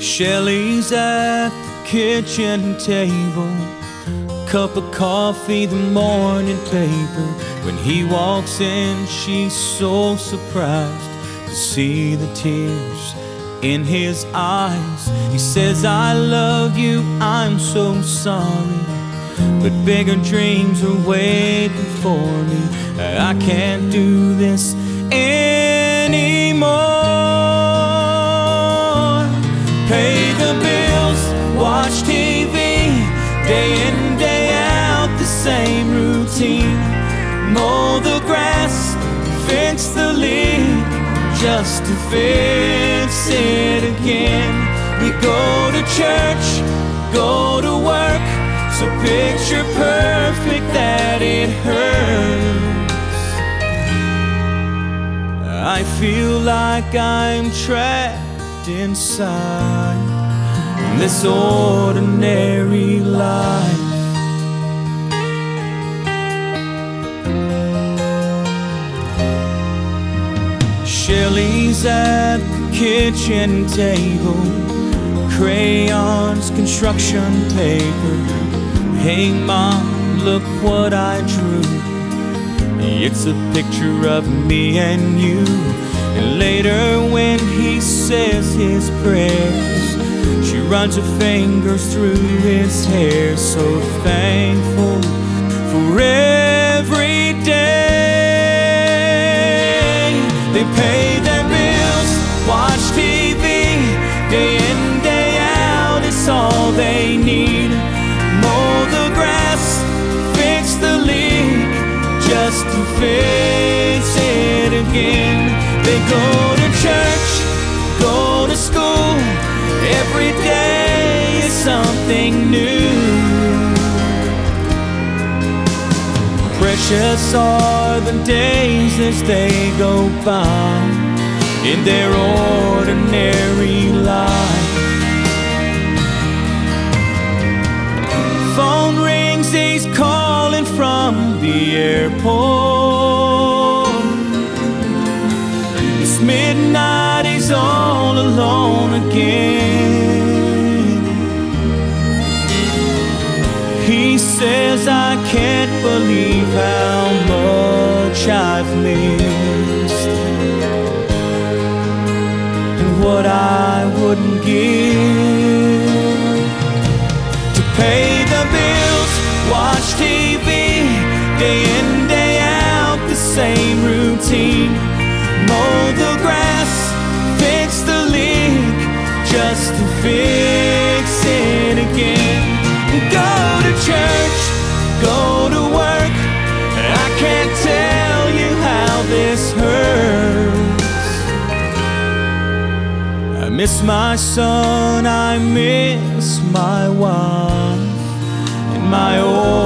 Shelly's at the kitchen table. Cup of coffee, the morning paper. When he walks in, she's so surprised to see the tears in his eyes. He says, I love you, I'm so sorry. But bigger dreams are waiting for me. I can't do this Pay the bills, watch TV, day in, day out, the same routine. Mow the grass, fix the leak, just to fix it again. We go to church, go to work, so picture perfect that it hurts. I feel like I'm trapped inside this ordinary life. Shelly's at the kitchen table, crayons, construction paper. Hey, mom, look what I drew. It's a picture of me and you. And later, when he says his prayers, she runs her fingers through his hair, so thankful go to church, go to school, every day is something new. Precious are the days as they go by in their ordinary life. Phone rings, he's calling from the airport. Can't believe how much I've missed. And what I wouldn't give to pay the bills, watch TV, day in, miss my son, I miss my wife, and my ordinary